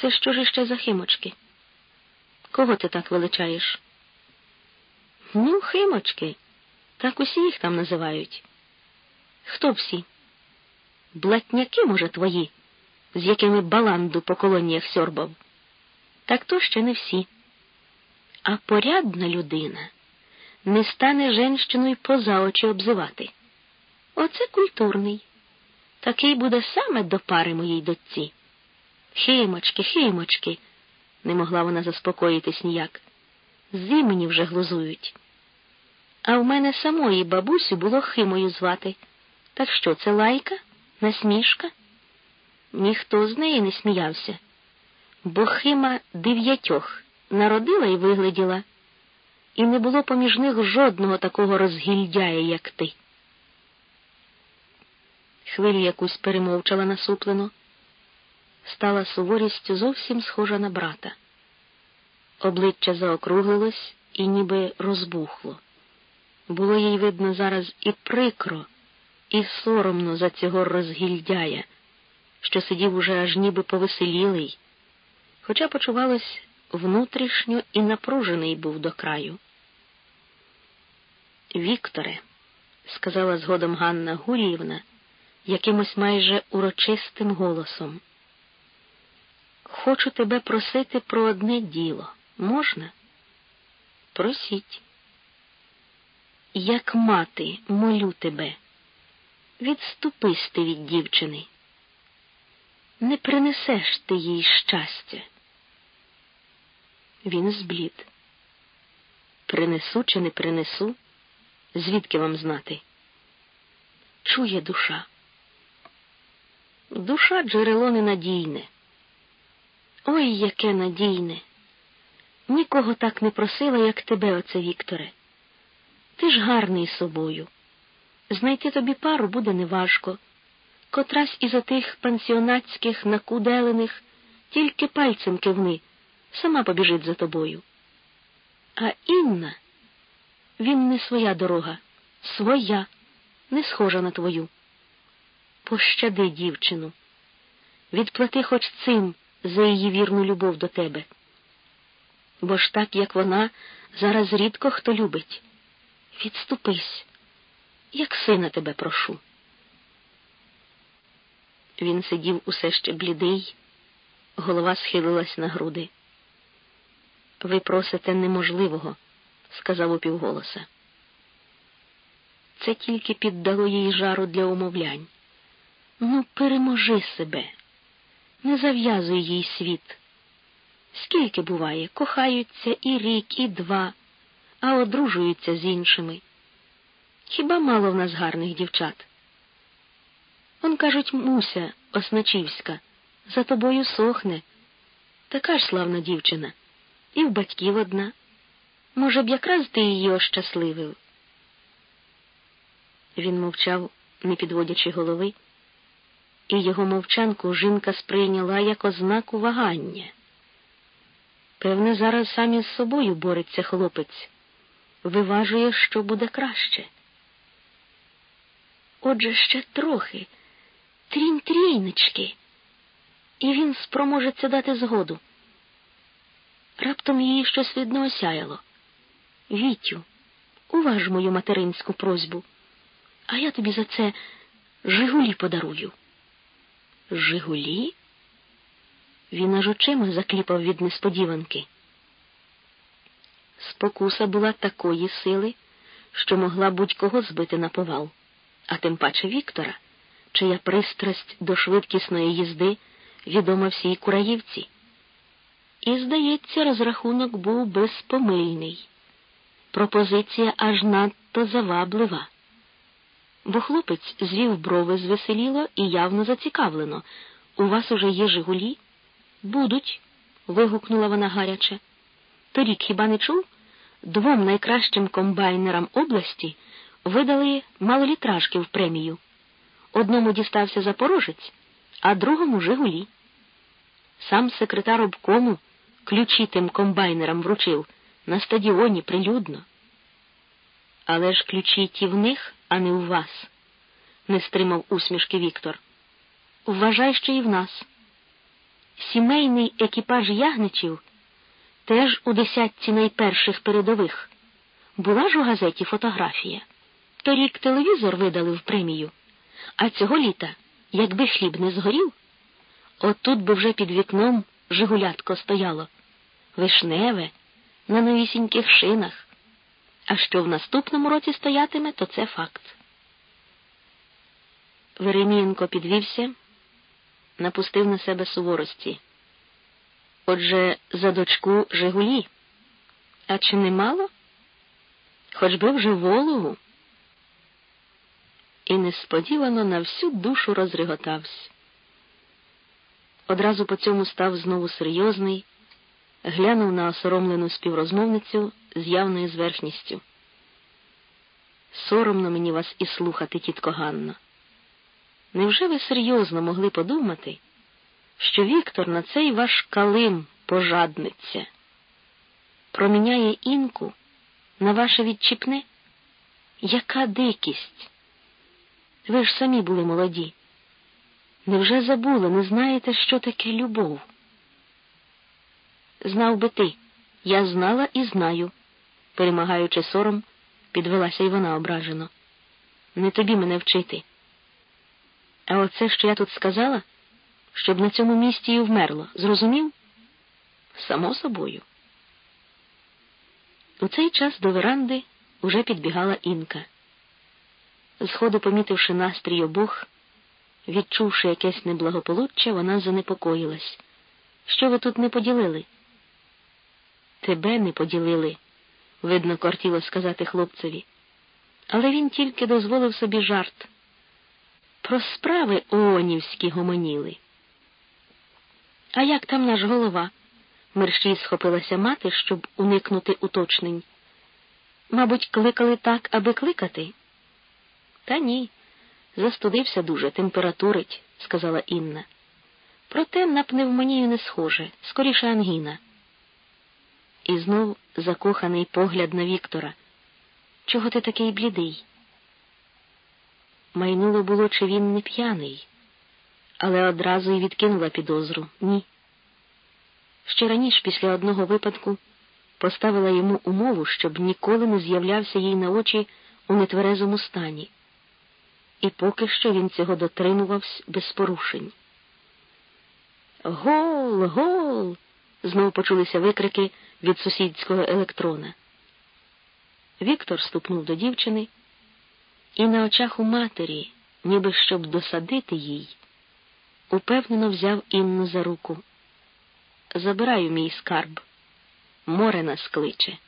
Це що ж іще за химочки? Кого ти так величаєш? Ну, химочки. Так усі їх там називають. Хто всі? Блатняки, може, твої, з якими баланду по колоніях сьорбав? Так то ще не всі. А порядна людина не стане женщиною поза очі обзивати. Оце культурний. Такий буде саме до пари моїй дочці. Химочки, химочки, не могла вона заспокоїтись ніяк. З імені вже глузують. А в мене самої бабусю було Химою звати. Так що це лайка, насмішка? Ніхто з неї не сміявся, бо Хима дев'ятьох народила і вигляділа, і не було поміж них жодного такого розгільдяя, як ти. Хвилю якусь перемовчала насуплено, стала суворістю зовсім схожа на брата. Обличчя заокруглилось і ніби розбухло. Було їй видно зараз і прикро, і соромно за цього розгільдяя, що сидів уже аж ніби повеселілий, хоча почувалось внутрішньо і напружений був до краю. Вікторе, сказала згодом Ганна Гуріївна якимось майже урочистим голосом. Хочу тебе просити про одне діло. Можна? Просіть. Як мати, молю тебе, відступись ти від дівчини. Не принесеш ти їй щастя. Він зблід. Принесу чи не принесу, звідки вам знати? Чує душа. Душа джерело ненадійне. Ой, яке надійне. Нікого так не просила, як тебе, оце, Вікторе. Ти ж гарний собою. Знайти тобі пару буде неважко. Котрась із отих пансіонатських накуделених тільки пальцем кивни, сама побіжить за тобою. А Інна, він не своя дорога, своя, не схожа на твою. Пощади дівчину, відплати хоч цим за її вірну любов до тебе. Бо ж так, як вона, зараз рідко хто любить. Відступись, як сина тебе прошу. Він сидів усе ще блідий, голова схилилась на груди. Ви просите неможливого, сказав упівголоса. Це тільки піддало їй жару для умовлянь. Ну, переможи себе, не зав'язуй їй світ. Скільки буває, кохаються і рік, і два, а одружуються з іншими. Хіба мало в нас гарних дівчат? Он, кажуть, Муся Осночівська, за тобою сохне. Така ж славна дівчина, і в батьків одна. Може б, якраз ти її ощасливив. Він мовчав, не підводячи голови і його мовчанку жінка сприйняла як ознаку вагання. Певне, зараз сам із собою бореться хлопець, виважує, що буде краще. Отже, ще трохи, трінь-трійнички, і він спроможеться дати згоду. Раптом її щось видно осяяло. Вітю, уваж мою материнську просьбу, а я тобі за це Жигулі подарую. Жигулі? Він аж очима закліпав від несподіванки. Спокуса була такої сили, що могла будь-кого збити на повал, а тим паче Віктора, чия пристрасть до швидкісної їзди відома всій кураївці. І, здається, розрахунок був безпомильний. Пропозиція аж надто заваблива бо хлопець звів брови звеселіло і явно зацікавлено. У вас уже є Жигулі? Будуть. вигукнула вона гаряче. Торік хіба не чув? Двом найкращим комбайнерам області видали малолітражки в премію. Одному дістався Запорожець, а другому Жигулі. Сам секретар обкому ключі тим комбайнерам вручив на стадіоні прилюдно. Але ж ключі ті в них, а не у вас, не стримав усмішки Віктор. Вважай, що і в нас. сімейний екіпаж ягничів теж у десятці найперших передових. Була ж у газеті фотографія. Торік телевізор видали в премію, а цього літа, якби хліб не згорів, отут би вже під вікном Жигулятко стояло, вишневе, на новісіньких шинах. А що в наступному році стоятиме, то це факт. Веремієнко підвівся, напустив на себе суворості. Отже, за дочку Жигулі. А чи не мало? Хоч би вже Волову. І несподівано на всю душу розреготався. Одразу по цьому став знову серйозний, глянув на осоромлену співрозмовницю з явною зверхністю. Соромно мені вас і слухати, тітко Ганно. Невже ви серйозно могли подумати, що Віктор на цей ваш калим пожадниться? Проміняє інку на ваше відчіпне? Яка дикість? Ви ж самі були молоді. Невже забули, не знаєте, що таке любов? Знав би ти, я знала і знаю, перемагаючи сором, підвелася й вона ображено. Не тобі мене вчити. А оце, що я тут сказала, щоб на цьому місці і вмерло, зрозумів? Само собою. У цей час до веранди уже підбігала інка. Зходу, помітивши настрій обох, відчувши якесь неблагополуччя, вона занепокоїлась. Що ви тут не поділили? Тебе не поділили, видно, кортіло сказати хлопцеві. Але він тільки дозволив собі жарт. Про справи Оонівські гомоніли. А як там наш голова? мерщій схопилася мати, щоб уникнути уточнень. Мабуть, кликали так, аби кликати? Та ні, застудився дуже, температурить, сказала Інна. Проте на пневмонію не схоже, скоріше ангіна. І знов закоханий погляд на Віктора. Чого ти такий блідий? Майнуло було, чи він не п'яний, але одразу й відкинула підозру ні. Ще раніше, після одного випадку, поставила йому умову, щоб ніколи не з'являвся їй на очі у нетверезому стані. І поки що він цього дотримувався без порушень. Гол, гол. знов почулися викрики від сусідського електрона. Віктор ступнув до дівчини і на очах у матері, ніби щоб досадити їй, упевнено взяв Інну за руку. Забираю мій скарб, море нас кличе.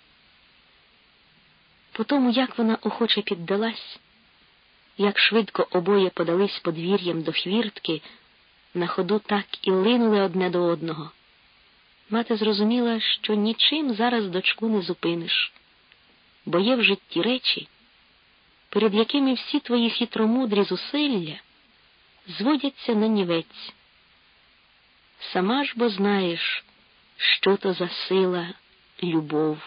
По тому, як вона охоче піддалась, як швидко обоє подались подвір'ям до хвіртки, на ходу так і линули одне до одного. Мати зрозуміла, що нічим зараз дочку не зупиниш, бо є в житті речі, перед якими всі твої хитромудрі зусилля зводяться на нівець. Сама ж бо знаєш, що то за сила любов.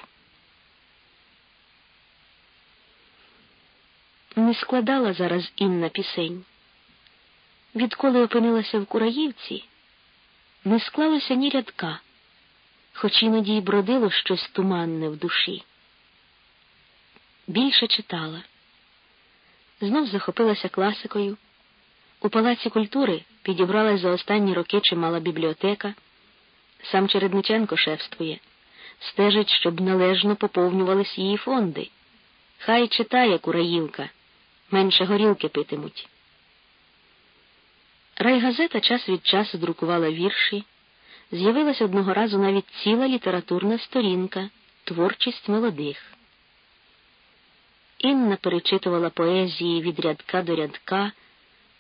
Не складала зараз Інна пісень. Відколи опинилася в Кураївці, не склалося ні рядка, хоч іноді й бродило щось туманне в душі. Більше читала. Знов захопилася класикою. У Палаці культури підібралась за останні роки чимала бібліотека. Сам Чередниченко шефствує, стежить, щоб належно поповнювались її фонди. Хай читає Кураївка, менше горілки питимуть. Райгазета час від часу друкувала вірші, з'явилась одного разу навіть ціла літературна сторінка, творчість молодих. Інна перечитувала поезії від рядка до рядка.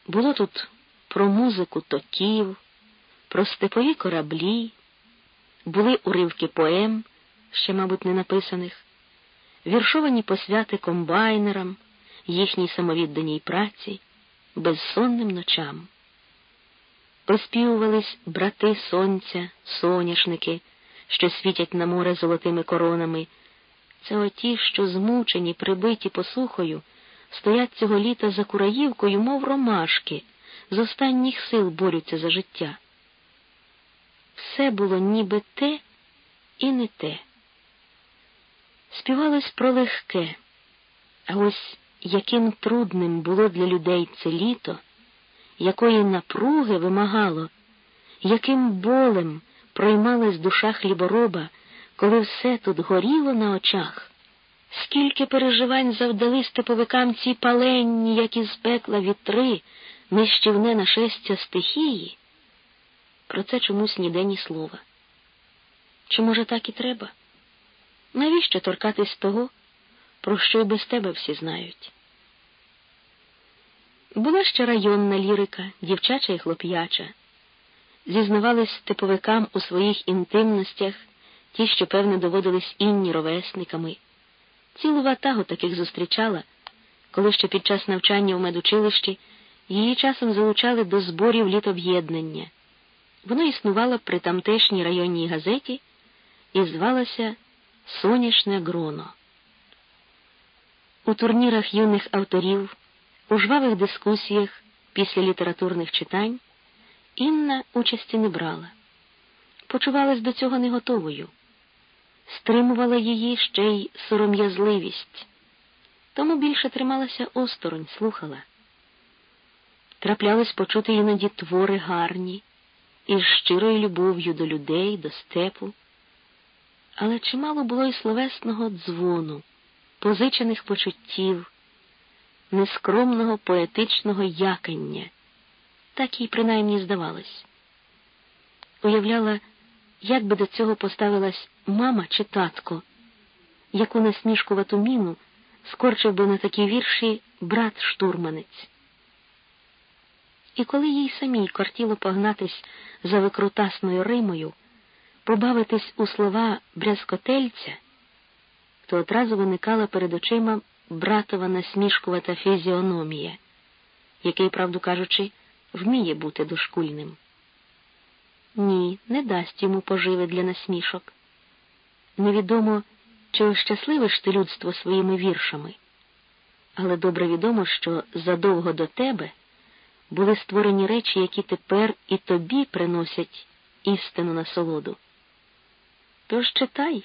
Було тут про музику токів, про степові кораблі, були уривки поем, ще, мабуть, не написаних, віршовані посвяти комбайнерам, їхній самовідданій праці, безсонним ночам. Поспівувались брати сонця, соняшники, що світять на море золотими коронами. Це оті, що змучені, прибиті посухою, стоять цього літа за кураївкою, мов ромашки, з останніх сил борються за життя. все було ніби те і не те. Співалось про легке, а ось яким трудним було для людей це літо, якої напруги вимагало, яким болем проймалась душа хлібороба, коли все тут горіло на очах. Скільки переживань завдали степовикам ці паленні, як із пекла вітри, нищівне нашестя стихії, про це чомусь ніде ні слова. Чи, може, так і треба? Навіщо торкатись того, про що й без тебе всі знають? Була ще районна лірика, дівчача і хлоп'яча. Зізнавались степовикам у своїх інтимностях ті, що, певне, доводились інні ровесниками. Цілу ватагу таких зустрічала, коли ще під час навчання у медучилищі її часом залучали до зборів літоб'єднання. Воно існувало при тамтешній районній газеті і звалося Соняшне Гроно. У турнірах юних авторів, у жвавих дискусіях після літературних читань Інна участі не брала, почувалась до цього не готовою, стримувала її ще й сором'язливість, тому більше трималася осторонь, слухала. Траплялись почути іноді твори гарні, із щирою любов'ю до людей, до степу, але чимало було й словесного дзвону, позичених почуттів, нескромного поетичного якання, так їй принаймні здавалось. Уявляла, як би до цього поставилась мама чи татко, яку насмішкувату міну скорчив би на такі вірші брат штурманець. І коли їй самій кортіло погнатись за викрутасною Римою, побавитись у слова брязкотельця, то одразу виникала перед очима братова насмішкувата фізіономія, який, правду кажучи, вміє бути дошкульним. Ні, не дасть йому поживи для насмішок. Невідомо, чи ощасливиш ти людство своїми віршами, але добре відомо, що задовго до тебе були створені речі, які тепер і тобі приносять істину насолоду. Тож читай,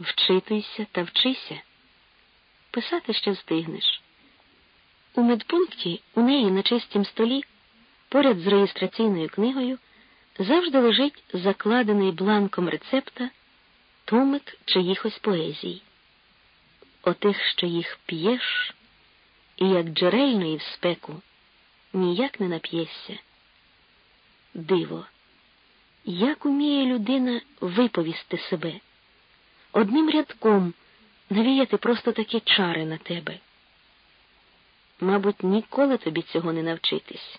вчитуйся та вчися. Писати ще встигнеш. У медпункті у неї на чистім столі, поряд з реєстраційною книгою, завжди лежить закладений бланком рецепта томик чиїхось поезій. Отих, що їх п'єш, і як джерельної в спеку ніяк не нап'єшся. Диво, як уміє людина виповісти себе, одним рядком навіяти просто такі чари на тебе. Мабуть, ніколи тобі цього не навчитись.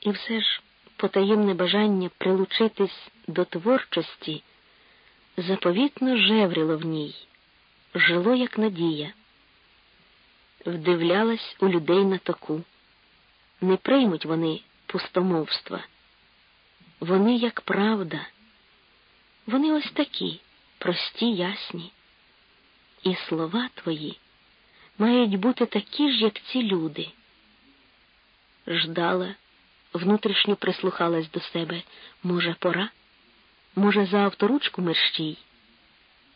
І все ж потаємне бажання прилучитись до творчості заповітно жевріло в ній, жило, як надія, вдивлялась у людей на току не приймуть вони пустомовства. Вони, як правда, вони ось такі, прості, ясні. І слова твої мають бути такі ж, як ці люди. Ждала, внутрішньо прислухалась до себе. Може, пора? Може, за авторучку мерщій?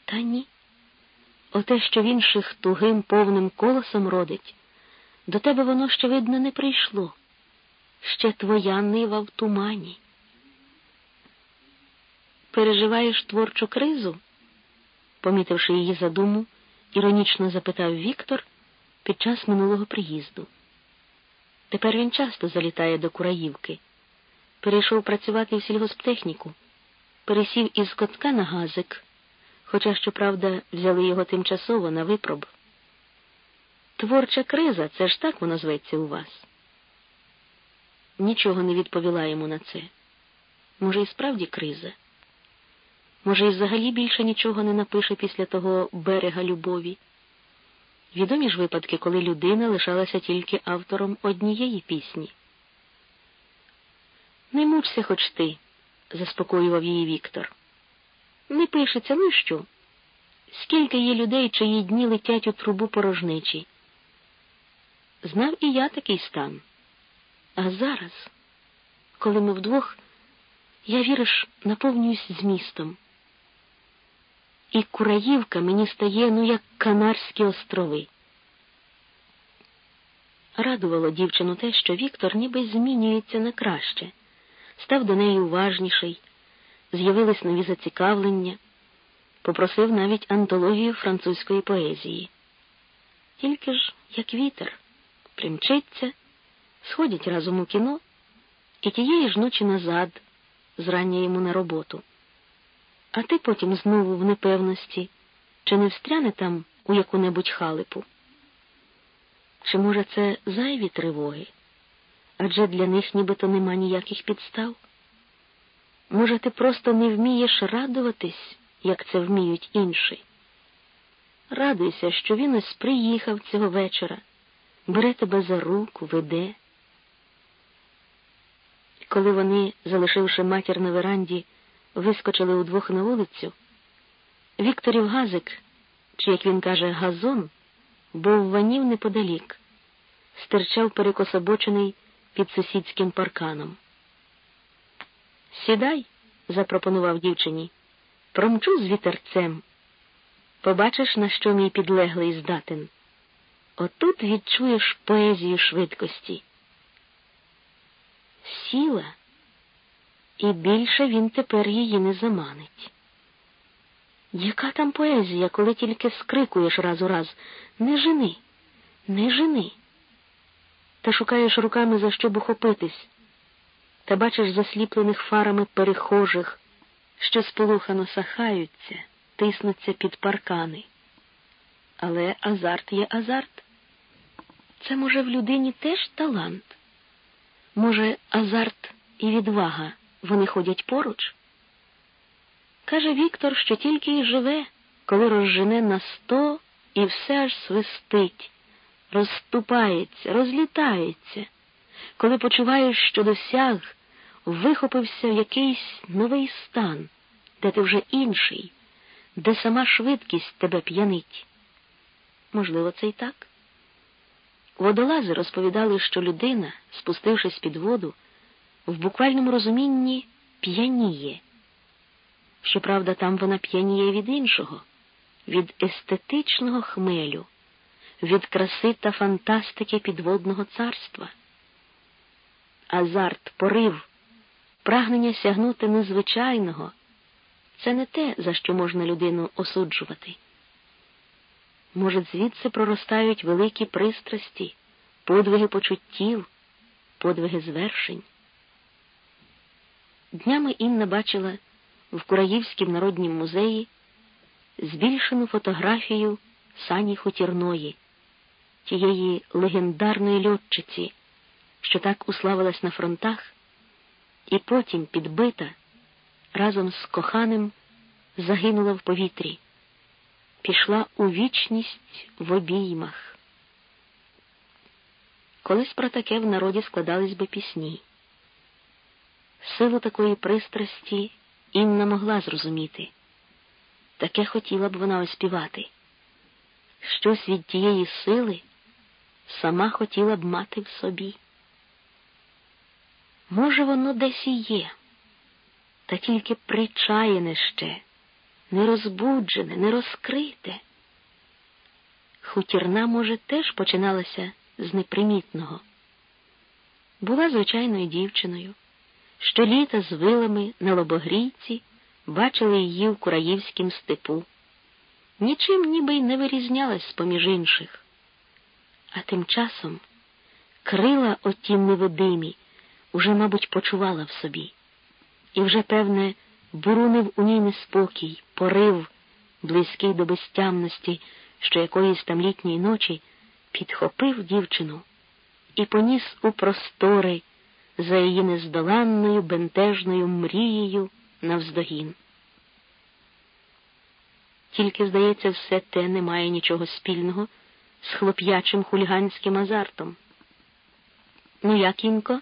Та ні. Оте, що в інших тугим повним колосом родить, до тебе воно ще, видно, не прийшло. Ще твоя нива в тумані. Переживаєш творчу кризу? помітивши її задуму, іронічно запитав Віктор під час минулого приїзду. Тепер він часто залітає до Кураївки. Перейшов працювати в сільгосптехніку, пересів із котка на газик, хоча, щоправда, взяли його тимчасово на випроб. Творча криза, це ж так воно зветься у вас. Нічого не відповіла йому на це. Може, і справді криза? Може, і взагалі більше нічого не напише після того берега любові. Відомі ж випадки, коли людина лишалася тільки автором однієї пісні. Не мучся хоч ти, заспокоював її Віктор. Не пишеться, ну що? Скільки є людей, чиї дні летять у трубу порожничі? Знав і я такий стан. А зараз, коли ми вдвох, я віриш, наповнююсь змістом. І Кураївка мені стає, ну, як Канарські острови. Радувало дівчину те, що Віктор ніби змінюється на краще, став до неї уважніший, з'явились нові зацікавлення, попросив навіть антологію французької поезії. Тільки ж, як вітер, примчиться, сходять разом у кіно і тієї ж ночі назад, зрання йому на роботу. А ти потім знову в непевності, чи не встряне там у яку-небудь халипу. Чи, може, це зайві тривоги? Адже для них нібито нема ніяких підстав. Може, ти просто не вмієш радуватись, як це вміють інші. Радуйся, що він ось приїхав цього вечора, бере тебе за руку, веде. Коли вони, залишивши матір на веранді, вискочили удвох на вулицю, Вікторів газик, чи, як він каже, газон, був ванів неподалік, стирчав перекособочений під сусідським парканом. Сідай, запропонував дівчині, промчу з вітерцем. Побачиш, на що мій підлеглий здатен. Отут відчуєш поезію швидкості. Сіла, і більше він тепер її не заманить. Яка там поезія, коли тільки скрикуєш раз у раз не жени, не жени. Та шукаєш руками за що б ухопитись, та бачиш засліплених фарами перехожих, що сполухано сахаються, тиснуться під паркани. Але азарт є азарт. Це, може, в людині теж талант. Може, азарт і відвага вони ходять поруч? Каже Віктор, що тільки й живе, коли розжене на сто і все аж свистить, розступається, розлітається, коли почуваєш, що досяг, вихопився в якийсь новий стан, де ти вже інший, де сама швидкість тебе п'янить. Можливо, це й так. Водолази розповідали, що людина, спустившись під воду, в буквальному розумінні п'яніє. Щоправда, там вона п'яніє від іншого, від естетичного хмелю, від краси та фантастики підводного царства. Азарт, порив, прагнення сягнути незвичайного це не те, за що можна людину осуджувати. Може, звідси проростають великі пристрасті, подвиги почуттів, подвиги звершень. Днями Інна бачила в Кураївському народнім музеї збільшену фотографію сані Хутірної, тієї легендарної льотчиці, що так уславилась на фронтах, і потім підбита разом з коханим загинула в повітрі, пішла у вічність в обіймах. Колись про таке в народі складались би пісні. Силу такої пристрасті Інна могла зрозуміти. Таке хотіла б вона оспівати. Щось від тієї сили сама хотіла б мати в собі. Може, воно десь і є, та тільки причаяне ще, не розбуджене, не розкрите. Хутірна, може, теж починалася з непримітного. Була звичайною дівчиною що літа з вилами на лобогрійці бачили її в Кураївськім степу. Нічим ніби й не вирізнялась з поміж інших. А тим часом крила отім невидимі уже, мабуть, почувала в собі, і вже, певне, бурунив у ній неспокій, порив, близький до безтямності, що якоїсь там літньої ночі підхопив дівчину і поніс у простори за її нездоланною бентежною мрією навздогін. Тільки, здається, все те не має нічого спільного з хлоп'ячим хуліганським азартом. Ну, як, Інко?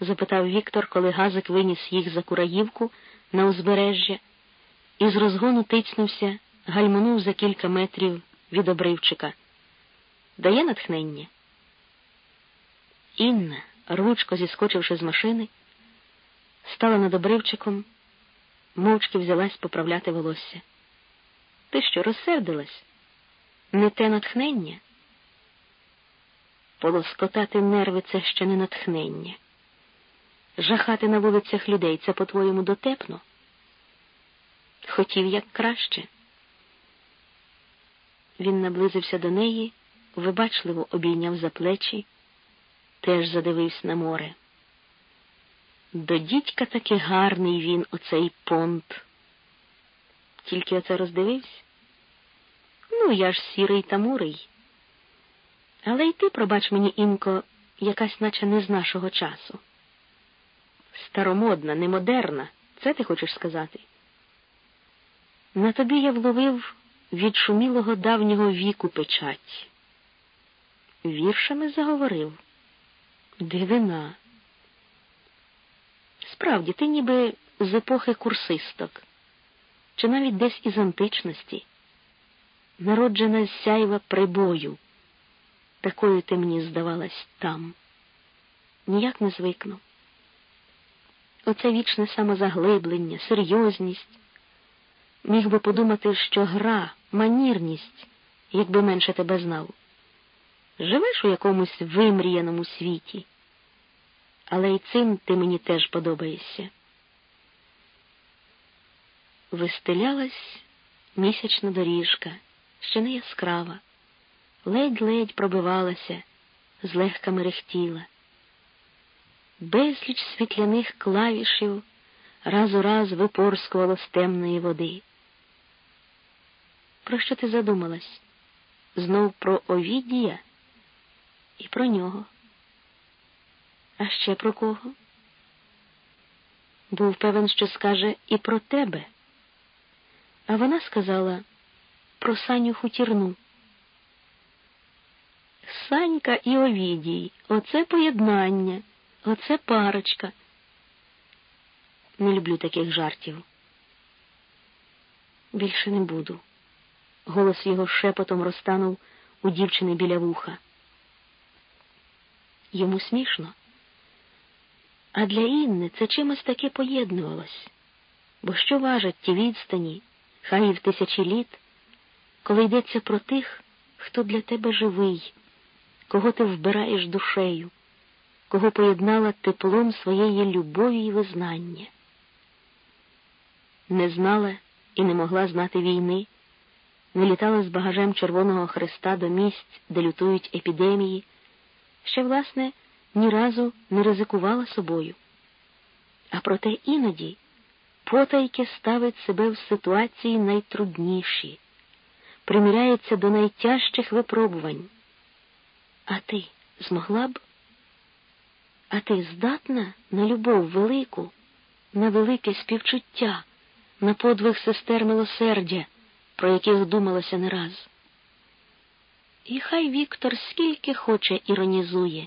запитав Віктор, коли газик виніс їх за Кураївку на узбережжя і з розгону тицнувся, гальмонув за кілька метрів від обривчика. Дає натхнення? Інна, рвучко зіскочивши з машини, стала над обривчиком, мовчки взялась поправляти волосся. Ти що, розсердилась? Не те натхнення? Полоскотати нерви це ще не натхнення. Жахати на вулицях людей це, по-твоєму, дотепно? Хотів як краще. Він наблизився до неї, вибачливо обійняв за плечі, теж задивився на море. До дідька таки гарний він, оцей понт. Тільки оце роздивився. Ну, я ж сірий та мурий. Але й ти, пробач мені, інко, якась наче не з нашого часу. Старомодна, немодерна, це ти хочеш сказати? На тобі я вловив від шумілого давнього віку печать. Віршами заговорив. Дивина. Справді, ти ніби з епохи курсисток, чи навіть десь із античності, народжена з сяйва прибою, такою ти мені здавалась там. Ніяк не звикну. Оце вічне самозаглиблення, серйозність. Міг би подумати, що гра, манірність, якби менше тебе знав. Живеш у якомусь вимріяному світі, але й цим ти мені теж подобаєшся. Вистелялась місячна доріжка, ще не яскрава, ледь-ледь пробивалася, злегка мерехтіла. Безліч світляних клавішів раз у раз випорскувало з темної води. Про що ти задумалась? Знов про Овідія і про нього. А ще про кого? Був певен, що скаже і про тебе. А вона сказала про Саню хутірну. Санька і Овідій, оце поєднання, оце парочка. Не люблю таких жартів. Більше не буду. Голос його шепотом розтанув у дівчини біля вуха. Йому смішно. А для Інни це чимось таке поєднувалось. Бо що важать ті відстані, хай і в тисячі літ, коли йдеться про тих, хто для тебе живий, кого ти вбираєш душею, кого поєднала теплом своєї любові і визнання. Не знала і не могла знати війни не літала з багажем Червоного Христа до місць, де лютують епідемії, ще, власне, ні разу не ризикувала собою. А проте іноді потайки ставить себе в ситуації найтрудніші, приміряється до найтяжчих випробувань. А ти змогла б? А ти здатна на любов велику, на велике співчуття, на подвиг сестер милосердя? про яких думалося не раз. І хай Віктор скільки хоче іронізує,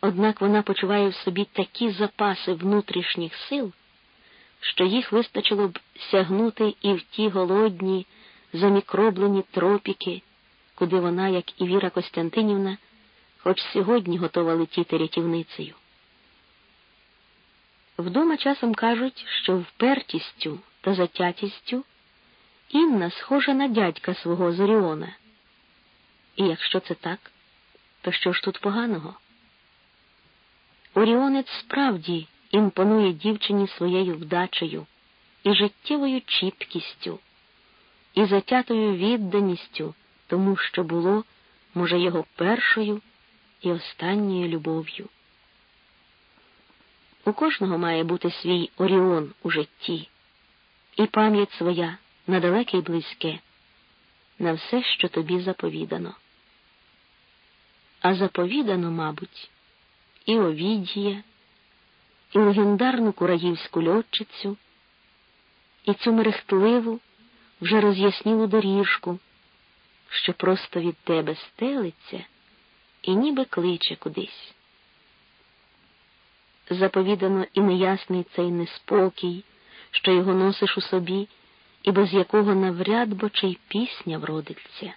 однак вона почуває в собі такі запаси внутрішніх сил, що їх вистачило б сягнути і в ті голодні, замікроблені тропіки, куди вона, як і Віра Костянтинівна, хоч сьогодні готова летіти рятівницею. Вдома часом кажуть, що впертістю та затятістю Інна схожа на дядька свого Зоріона. І якщо це так, то що ж тут поганого? Оріонець справді імпонує дівчині своєю вдачею і життєвою чіткістю, і затятою відданістю тому, що було, може, його першою і останньою любов'ю. У кожного має бути свій Оріон у житті, і пам'ять своя на далеке й близьке, на все, що тобі заповідано. А заповідано, мабуть, і Овідія, і легендарну кураївську льотчицю, і цю мерехтливу, вже роз'яснілу доріжку, що просто від тебе стелиться і ніби кличе кудись. Заповідано і неясний цей неспокій, що його носиш у собі і без якого навряд бо чи й пісня вродиться.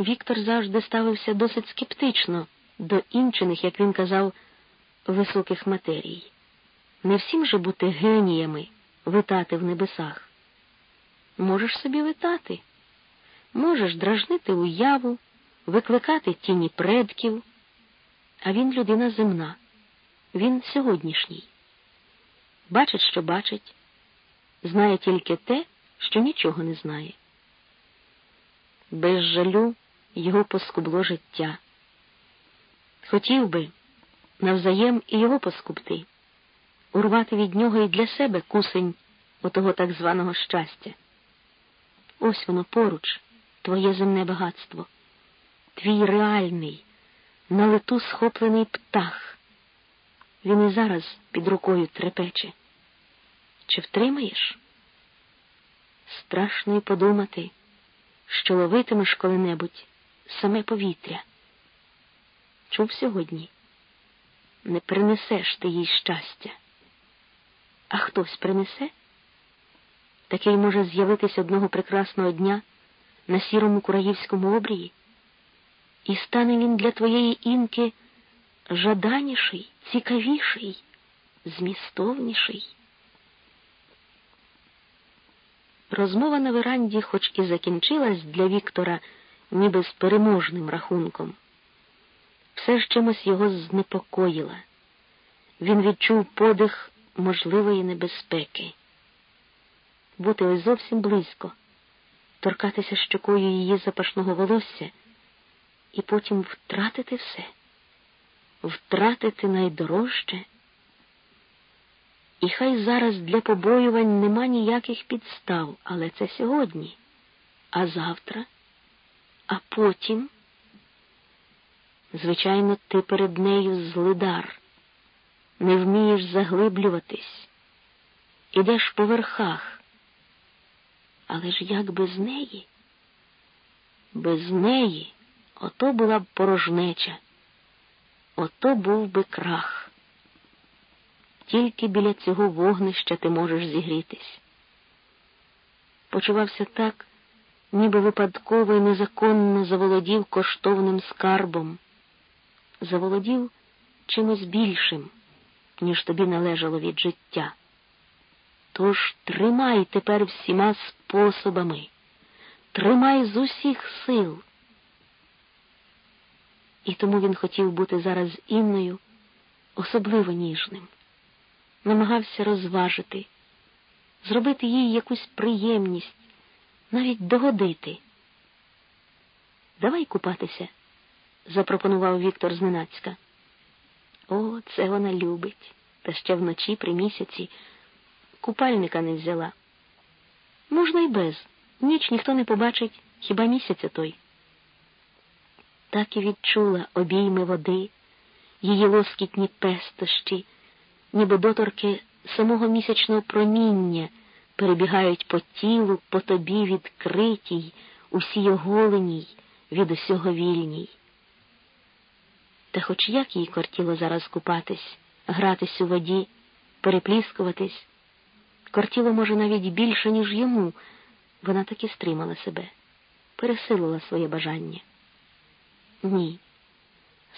Віктор завжди ставився досить скептично до інчених, як він казав, високих матерій. Не всім же бути геніями, витати в небесах. Можеш собі витати, можеш дражнити уяву, викликати тіні предків, а він людина земна, він сьогоднішній. Бачить, що бачить, знає тільки те, що нічого не знає. Без жалю його поскубло життя. Хотів би навзаєм і його поскубти, урвати від нього і для себе кусень отого так званого щастя. Ось воно поруч, твоє земне багатство, твій реальний, на лету схоплений птах. Він і зараз під рукою трепече. Чи втримаєш? Страшно й подумати, що ловитимеш коли-небудь саме повітря. Чув сьогодні? Не принесеш ти їй щастя. А хтось принесе? Такий може з'явитись одного прекрасного дня на сірому кураївському обрії, і стане він для твоєї інки жаданіший, цікавіший, змістовніший. Розмова на веранді, хоч і закінчилась для Віктора ніби з переможним рахунком, все ж чимось його знепокоїла. Він відчув подих можливої небезпеки. Бути ось зовсім близько, торкатися щокою її запашного волосся і потім втратити все, втратити найдорожче. І хай зараз для побоювань нема ніяких підстав, але це сьогодні, а завтра, а потім, звичайно, ти перед нею злидар, не вмієш заглиблюватись, ідеш по верхах. Але ж як без неї? Без неї ото була б порожнеча, ото був би крах. Тільки біля цього вогнища ти можеш зігрітись. Почувався так, ніби випадково і незаконно заволодів коштовним скарбом, заволодів чимось більшим, ніж тобі належало від життя. Тож тримай тепер всіма способами, тримай з усіх сил. І тому він хотів бути зараз Інною особливо ніжним намагався розважити, зробити їй якусь приємність, навіть догодити. Давай купатися, запропонував Віктор зненацька. О, це вона любить, та ще вночі при місяці купальника не взяла. Можна й без, ніч ніхто не побачить, хіба місяця той. Так і відчула обійми води, її лоскітні пестощі ніби доторки самого місячного проміння перебігають по тілу, по тобі відкритій, усій оголеній, від усього вільній. Та хоч як їй кортіло зараз купатись, гратись у воді, перепліскуватись, кортіло, може, навіть більше, ніж йому, вона таки стримала себе, пересилила своє бажання. Ні,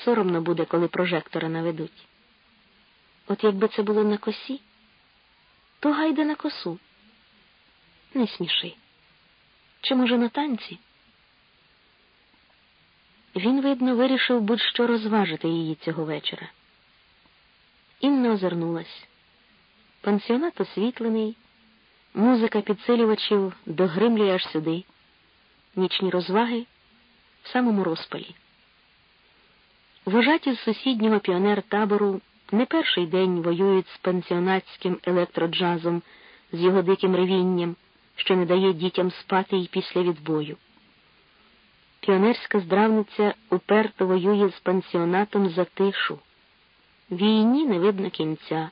соромно буде, коли прожектора наведуть. От якби це було на косі, то гайде на косу. Не сміши. Чи, може, на танці? Він, видно, вирішив будь-що розважити її цього вечора. Інна озирнулась. Пансіонат освітлений, музика підсилювачів догримлює аж сюди, нічні розваги в самому розпалі. Вожаті з сусіднього піонер табору не перший день воюють з пансіонатським електроджазом, з його диким ревінням, що не дає дітям спати й після відбою. Піонерська здравниця уперто воює з пансіонатом за тишу. Війні не видно кінця.